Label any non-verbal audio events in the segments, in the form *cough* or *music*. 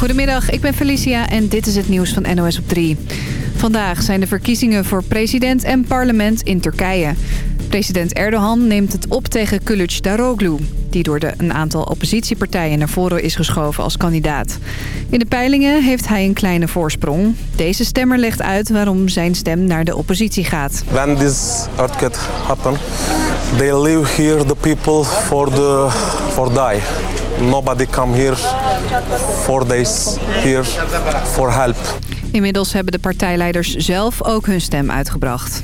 Goedemiddag, ik ben Felicia en dit is het nieuws van NOS op 3. Vandaag zijn de verkiezingen voor president en parlement in Turkije. President Erdogan neemt het op tegen Daroglu, die door de, een aantal oppositiepartijen naar voren is geschoven als kandidaat. In de peilingen heeft hij een kleine voorsprong. Deze stemmer legt uit waarom zijn stem naar de oppositie gaat. When this earthquake happen, they live here the people for the for die. Nobody come here four days here for help. Inmiddels hebben de partijleiders zelf ook hun stem uitgebracht.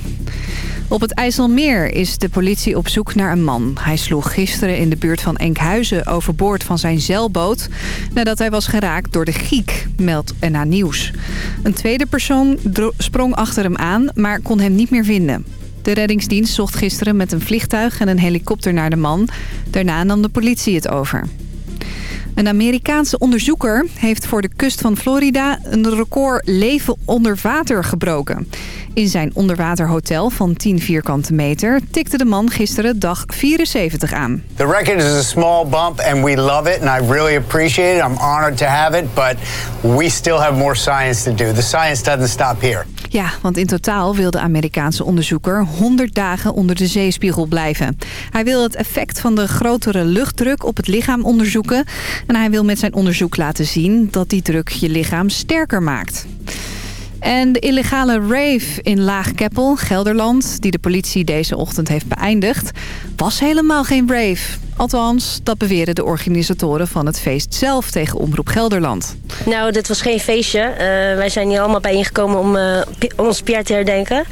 Op het IJsselmeer is de politie op zoek naar een man. Hij sloeg gisteren in de buurt van Enkhuizen overboord van zijn zeilboot... nadat hij was geraakt door de giek, meldt NA Nieuws. Een tweede persoon sprong achter hem aan, maar kon hem niet meer vinden. De reddingsdienst zocht gisteren met een vliegtuig en een helikopter naar de man. Daarna nam de politie het over. Een Amerikaanse onderzoeker heeft voor de kust van Florida een record leven onder water gebroken. In zijn onderwaterhotel van 10 vierkante meter tikte de man gisteren dag 74 aan. The record is a small bump and we love it and I really appreciate it. I'm honored to have it, but we still have more science to do. The science doesn't stop here. Ja, want in totaal wil de Amerikaanse onderzoeker 100 dagen onder de zeespiegel blijven. Hij wil het effect van de grotere luchtdruk op het lichaam onderzoeken. En hij wil met zijn onderzoek laten zien dat die druk je lichaam sterker maakt. En de illegale rave in Laagkeppel, Gelderland... die de politie deze ochtend heeft beëindigd... was helemaal geen rave. Althans, dat beweren de organisatoren van het feest zelf tegen Omroep Gelderland. Nou, dit was geen feestje. Uh, wij zijn hier allemaal bijeengekomen om, uh, om ons Pierre te herdenken.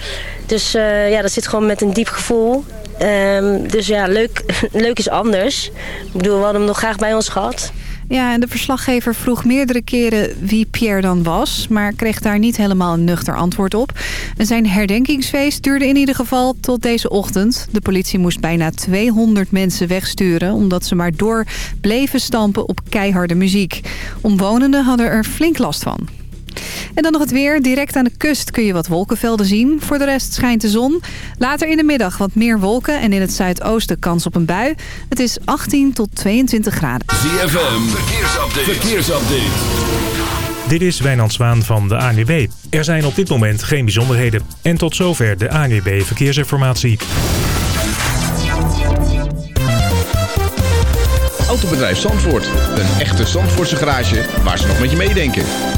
Dus uh, ja, dat zit gewoon met een diep gevoel. Um, dus ja, leuk, *laughs* leuk is anders. Ik bedoel, we hadden hem nog graag bij ons gehad. Ja, en de verslaggever vroeg meerdere keren wie Pierre dan was... maar kreeg daar niet helemaal een nuchter antwoord op. Zijn herdenkingsfeest duurde in ieder geval tot deze ochtend. De politie moest bijna 200 mensen wegsturen... omdat ze maar door bleven stampen op keiharde muziek. Omwonenden hadden er flink last van. En dan nog het weer. Direct aan de kust kun je wat wolkenvelden zien. Voor de rest schijnt de zon. Later in de middag wat meer wolken en in het zuidoosten kans op een bui. Het is 18 tot 22 graden. ZFM, verkeersupdate. verkeersupdate. Dit is Wijnand Zwaan van de ANWB. Er zijn op dit moment geen bijzonderheden. En tot zover de ANWB Verkeersinformatie. Autobedrijf Zandvoort. Een echte Zandvoortse garage waar ze nog met je meedenken.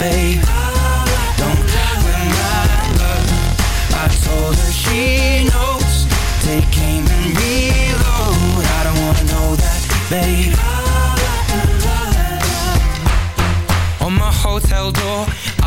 babe. Don't win my love I told her she knows. Take aim and reload. I don't wanna know that, babe. On my hotel door.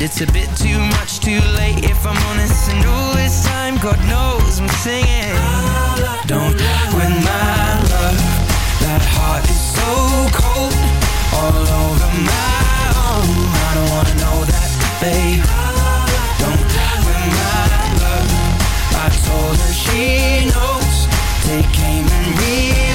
It's a bit too much, too late, if I'm honest. And all this time, God knows I'm singing. Don't win my love. That heart is so cold, all over my own. I don't wanna know that, babe. Don't win my love. I told her she knows. Take aim and reload.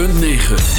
106.9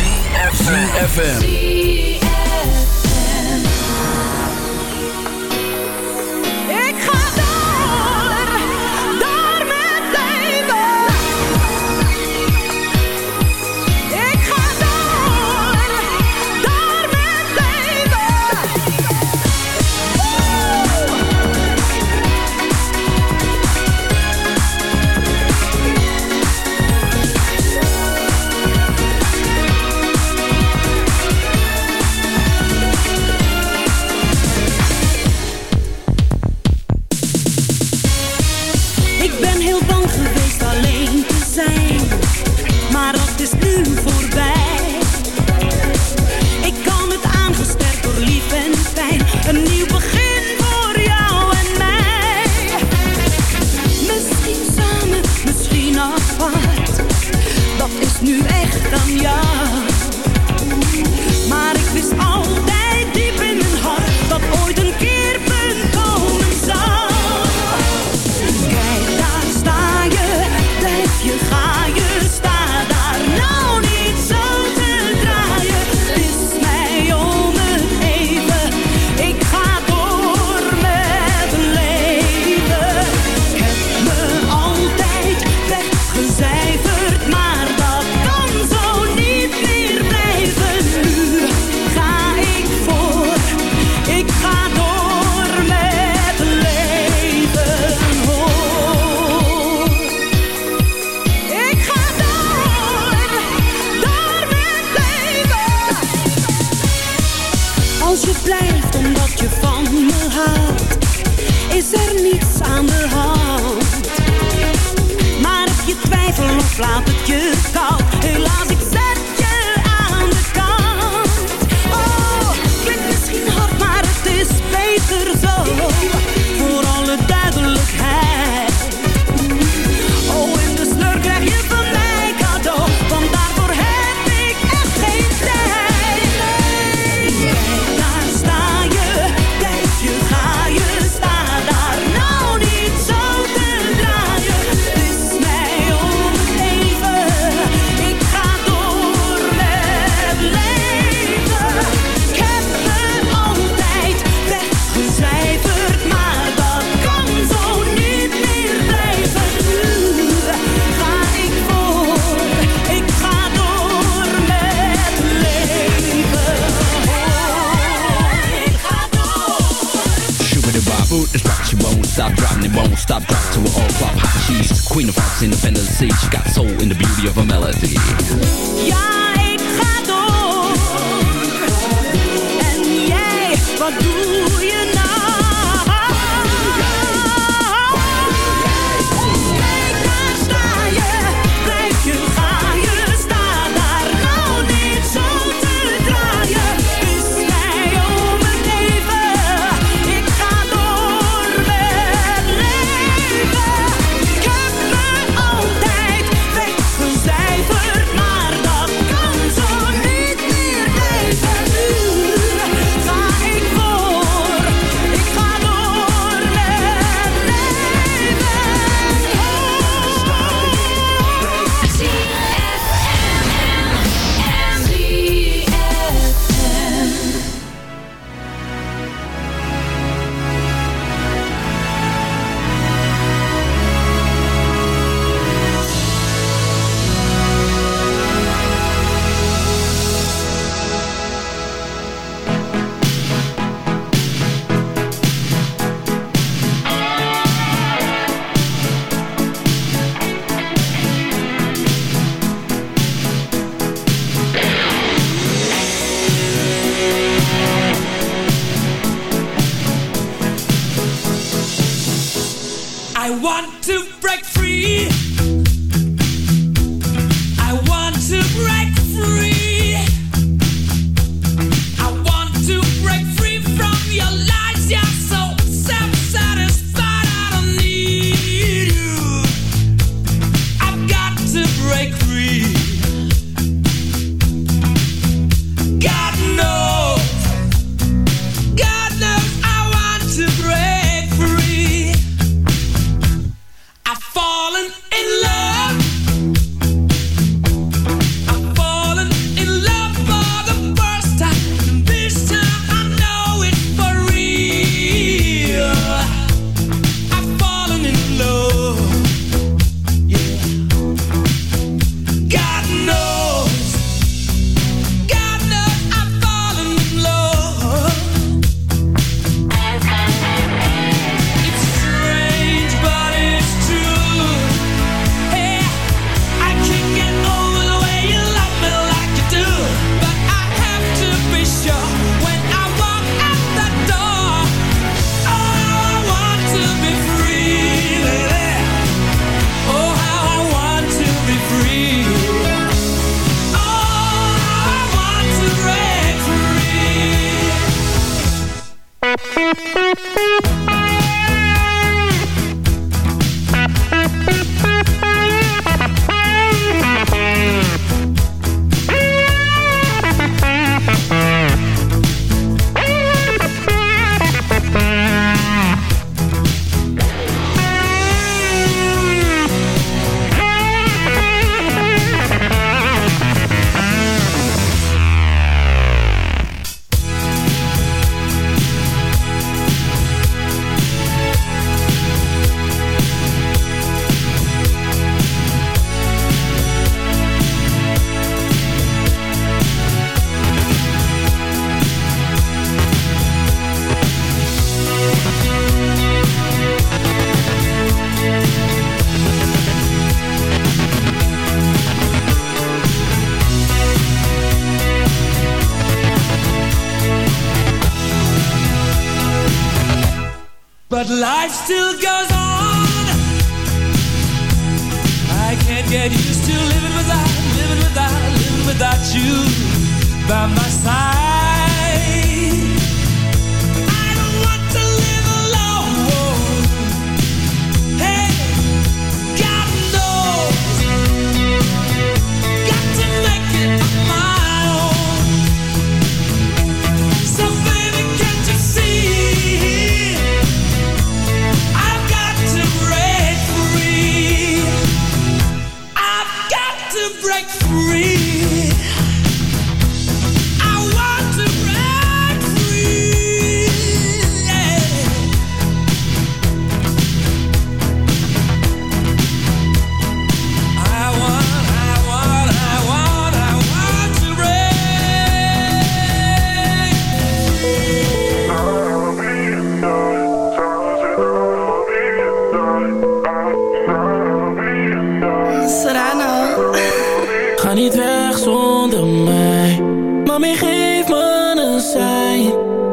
ga niet weg zonder mij. Mami geef me een sein.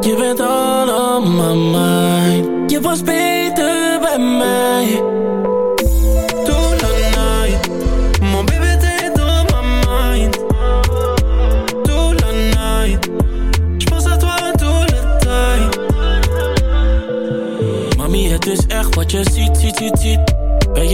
Je bent all on my mind Je was beter bij mij. Mami, Het is echt wat je ziet, ziet, ziet, ziet.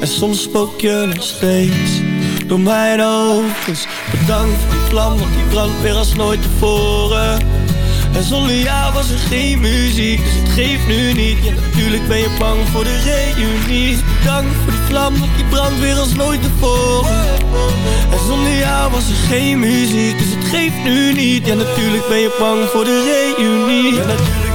en soms spook je nog steeds door mijn hoofd bedankt voor die vlam, want die brandt weer als nooit tevoren. En zonder jou was er geen muziek, dus het geeft nu niet. Ja natuurlijk ben je bang voor de reunie. Bedankt voor die vlam, want die brandt weer als nooit tevoren. En zonder jou was er geen muziek, dus het geeft nu niet. Ja natuurlijk ben je bang voor de reunie. Ja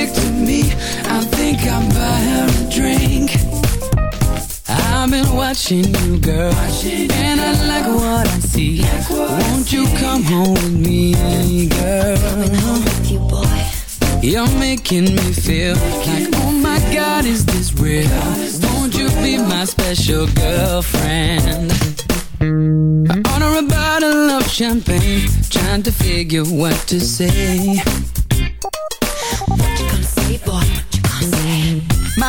I think I'll buy her a drink I've been watching you, girl And I like what I see Won't you come home with me, girl Coming home with you, boy you're making me feel like, oh my God, is this real? Won't you be my special girlfriend? I order a bottle of champagne, trying to figure what to say.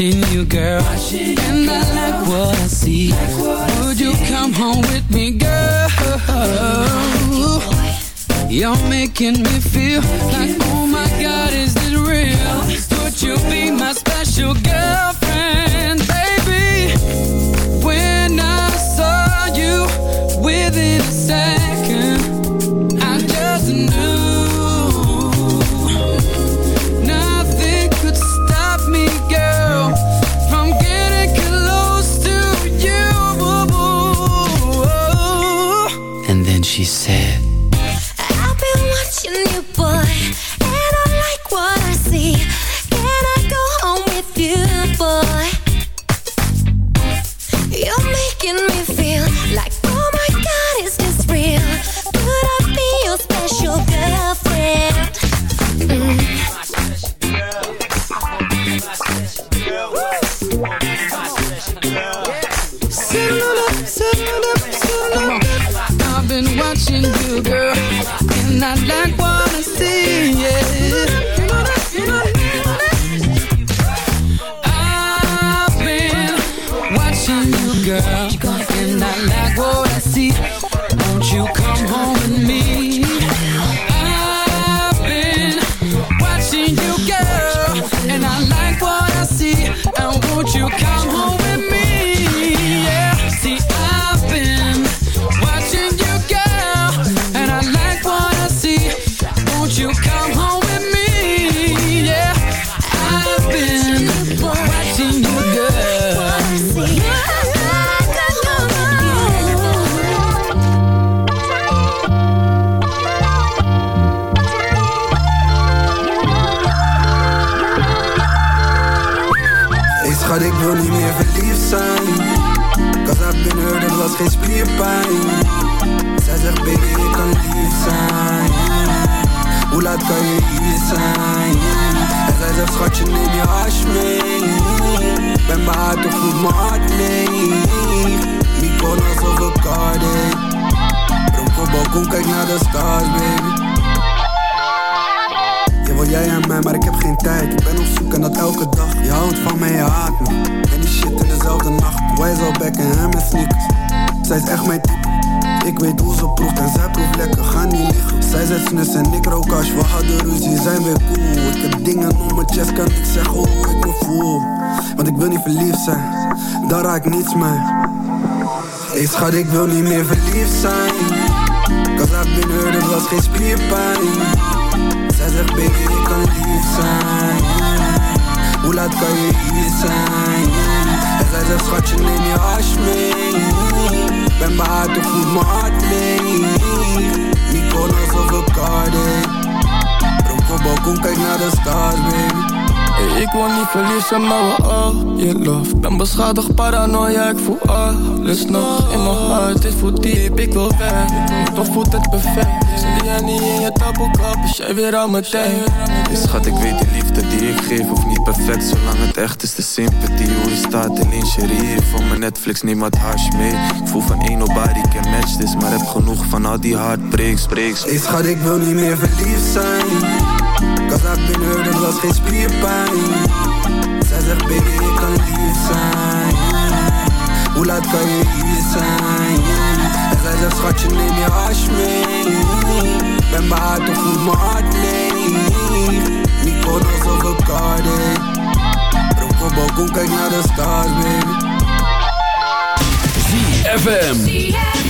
watching you, girl, and I like what I see. Would you come home with me, girl? You're making me feel like, oh my God, is this real? Would you be my special girlfriend, Want ik wil niet verliefd zijn. Daar raak ik niets mee. Hey schat, ik wil niet meer verliefd zijn. Cause I've been hurt, het was geen spierpijn. Zij zegt baby ik kan lief zijn. Hoe laat kan je hier zijn? En zij zegt schatje neem je hash mee. Ben behaard of voelt mijn hart leeg. Mykonos of een Cardiff Ronko balkon kijk naar de stars baby Hey, ik wil niet verliezen, maar we all je love. Ben beschadigd, paranoia, ik voel alles nog In mijn hart, dit voelt diep, ik wil weg. Toch voelt het perfect Zie jij niet in je taboekap, is jij weer aan mijn tijd. Hey schat, ik weet die liefde die ik geef hoeft niet perfect Zolang het echt is de sympathie. Hoe je staat in lingerie Van mijn Netflix neem wat hash mee. Ik voel van één nobody can match this Maar heb genoeg van al die heartbreaks. Breaks. Hey schat, ik wil niet meer verliefd zijn I've been hurt, het was geen spierpijn. Zij zegt baby ik kan lief zijn. Hoe laat kan je hier zijn? En zij zegt schatje neem je hash mee. Ben behaard of voelt mijn hart leeg Mykonos of een Cardiff Ronko balkon kijk naar de stars baby. ZFM.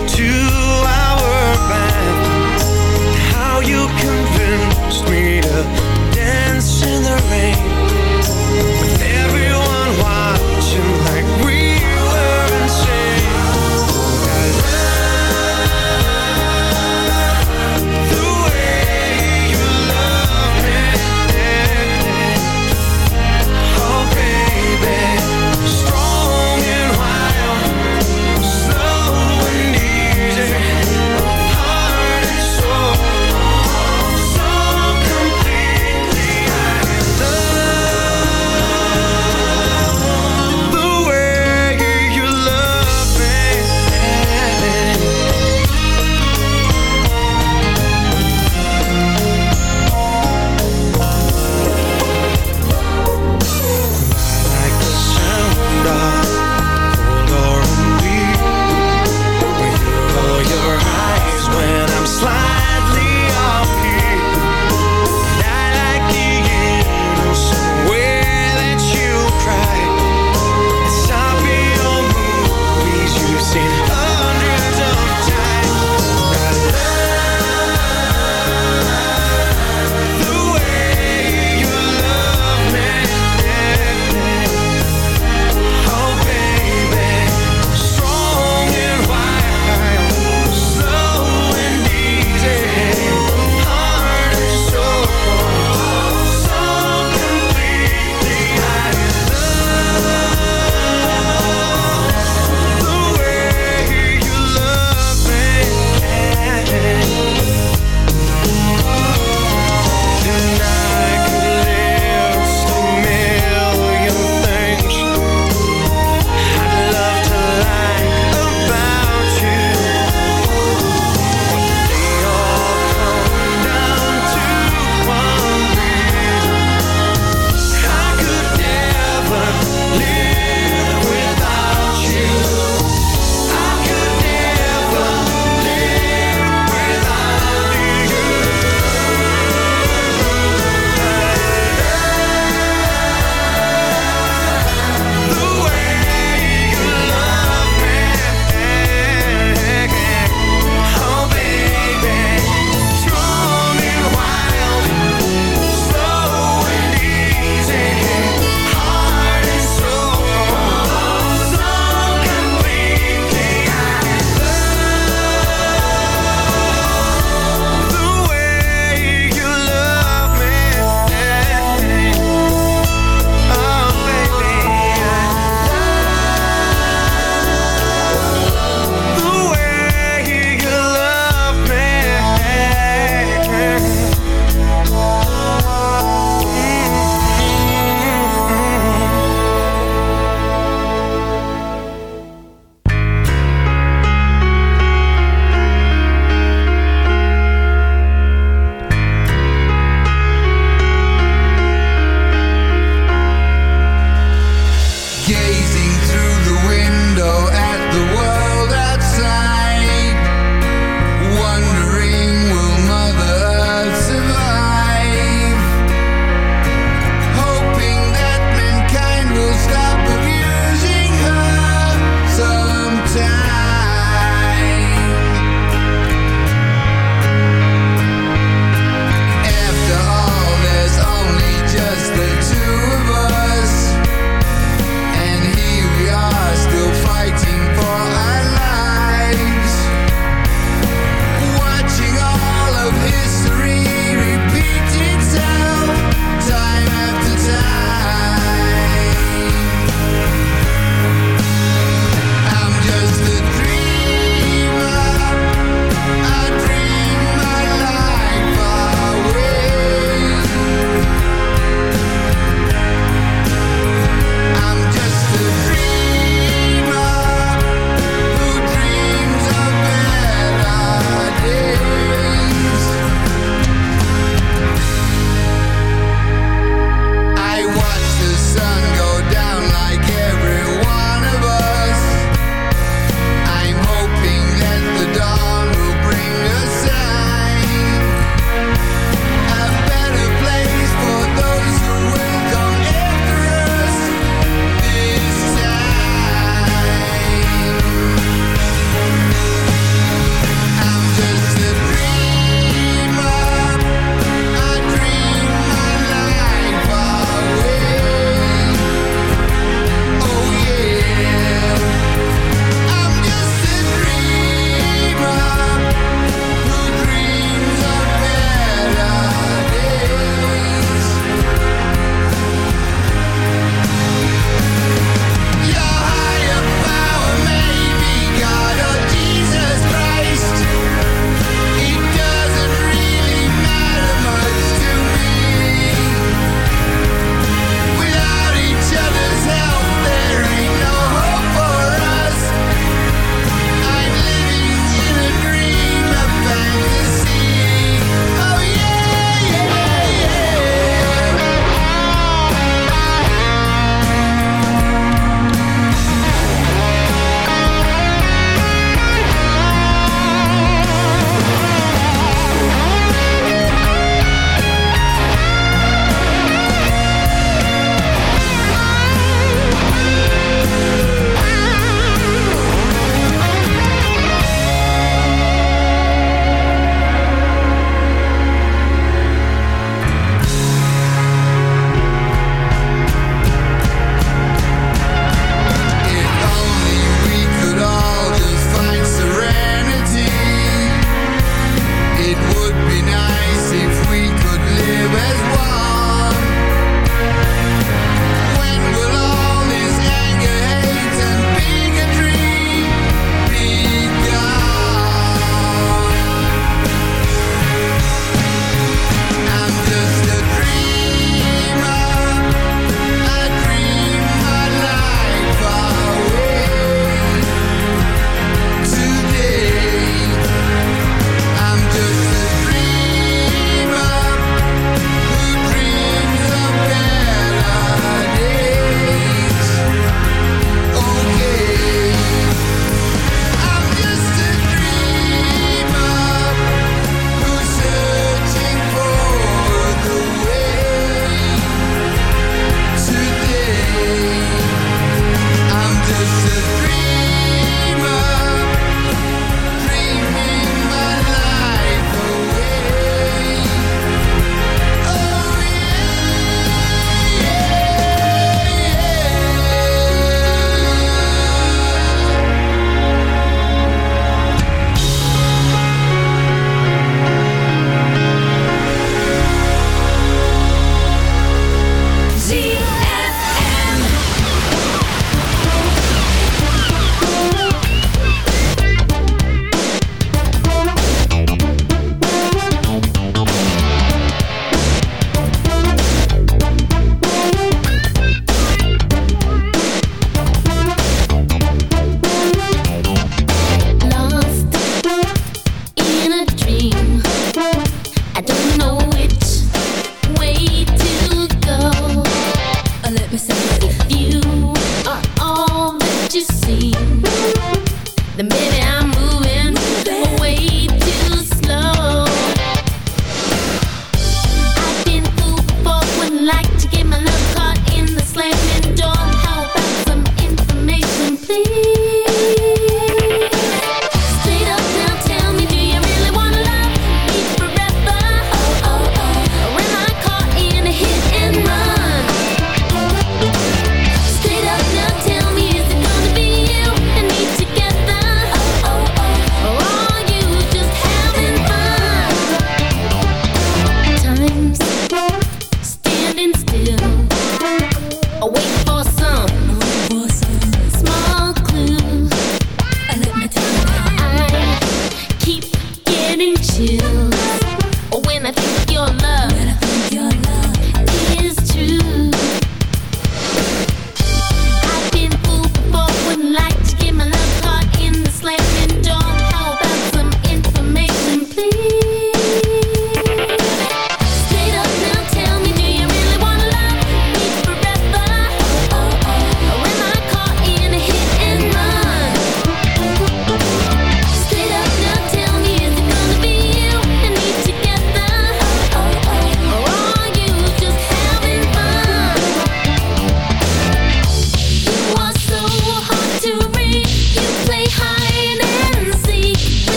convinced me to dance in the rain